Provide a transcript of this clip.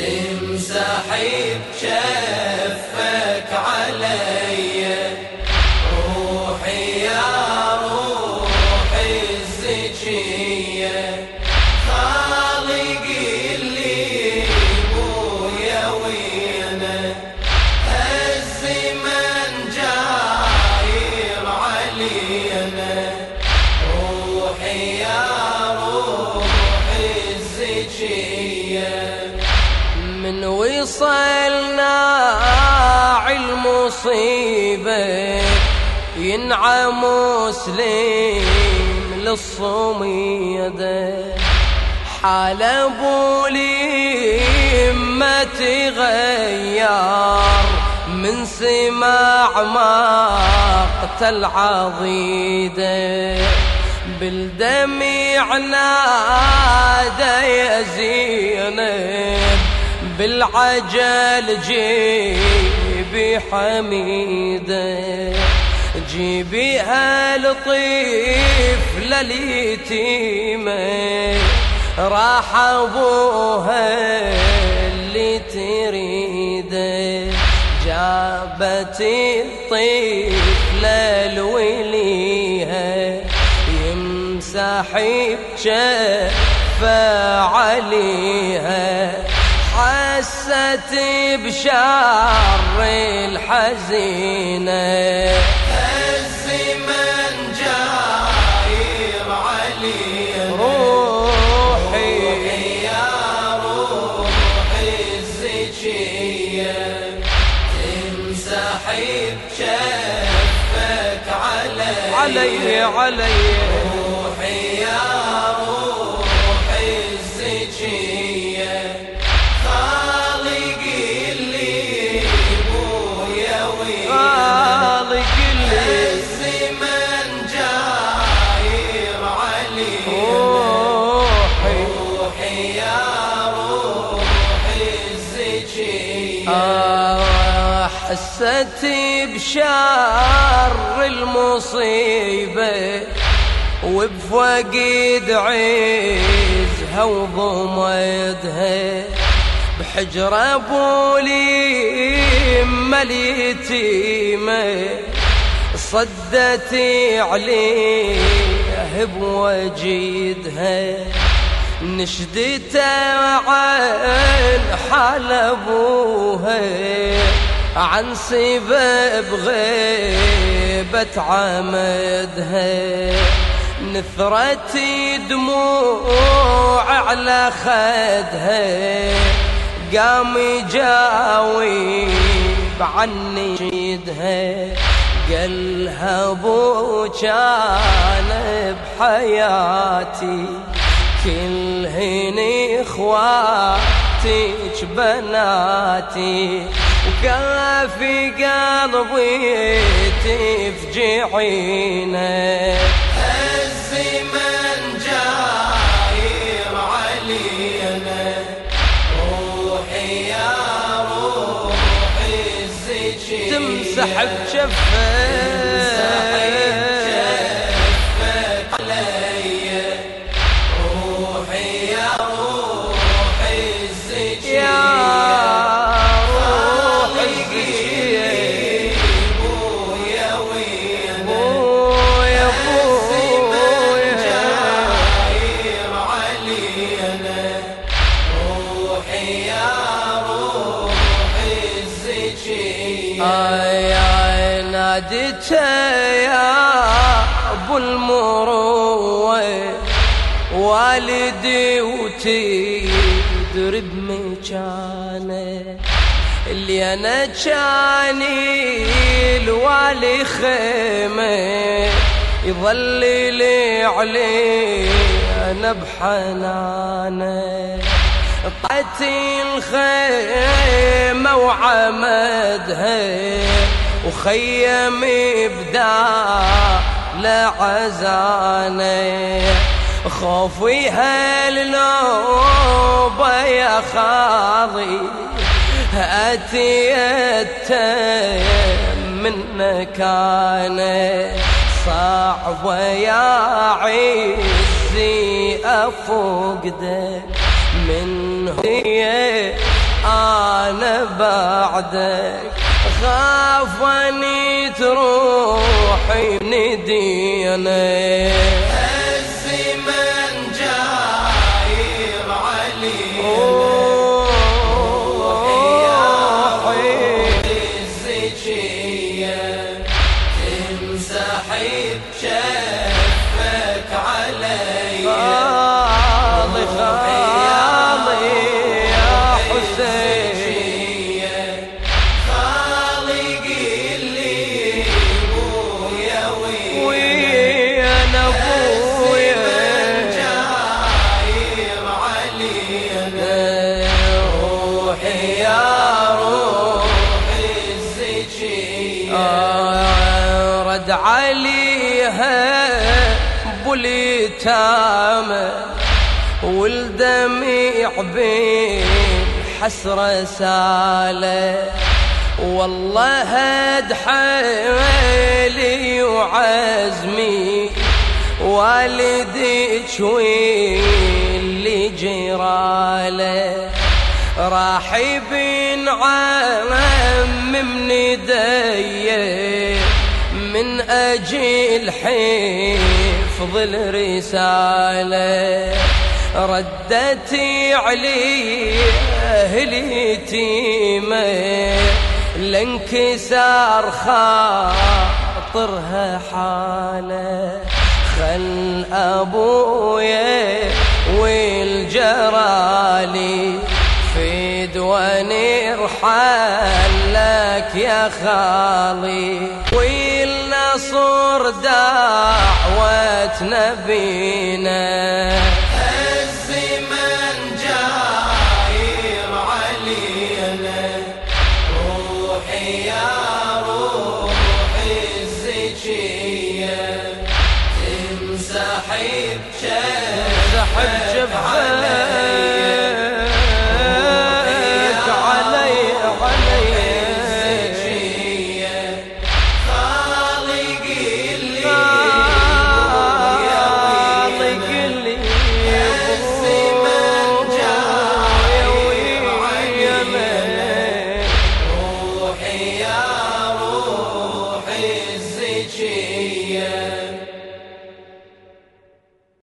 تمسحي بشفك علي. روحي يا روحي الزكية. خالق اللي بويا وينا الزمن جاير علينا. روحي يا روحي الزكية. من وصلنا المصيبة ينعم مسلم للصميدة. حال ابولي ما تغير من سماع مقتل عضيدة. بالدمع نادى يا زينب بالعجل جيبي حميدة جيبي هالطيف لليتيمة راح أبوها اللي تريده جابت الطيف للوليها يمسحي بشفة عليها. حست بشر الحزينة. الزمن جاير علي روحي. يا روحي الزكية. تمسحي بشفك علي. علي علي. آه، حست بشر المصيبة وبفقد عزها وضمدها بحجر ابولي اليتيمة صدتي عليه بوجيدها. نشدته عن حال أبوها. عن سبب غيبة عمدها نثرت دموع على خدها قام يجاوب عني شيدها قالها أبو كان بحياتي كلهن إخواتك بناتي. وكافي قلبي تفجعينه. ناديت يا أبو المروة والدي وتدري بمكانه اللي أنا جاني الوالي خيمة يظلل عليه أنا بحنانه طلعت الخيمة وعمدها وخيم بدا لعزانه خوفي هالنوبة يا خاضي. أتيت من مكانه صعبة يا عزي أفقدك من هي أنا بعدك. خاف اني تروحي ندينك بوليتامه والدمع بين حسرة سالة. والله هد حيلي وعزمي والدك واللي جراله راح ابن عم من ايديه من أجل حفظ الرساله ردتي علي أهلي تيمه لانكسار خاطرها حالة. خل أبويا والجرالي في دواني ارحل لك يا خالي. والنصر دعوة نبينا.